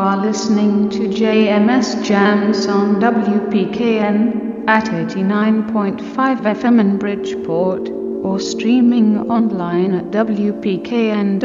Are listening to JMS Jams on WPKN at 89.5 FM in Bridgeport or streaming online at WPKN.org.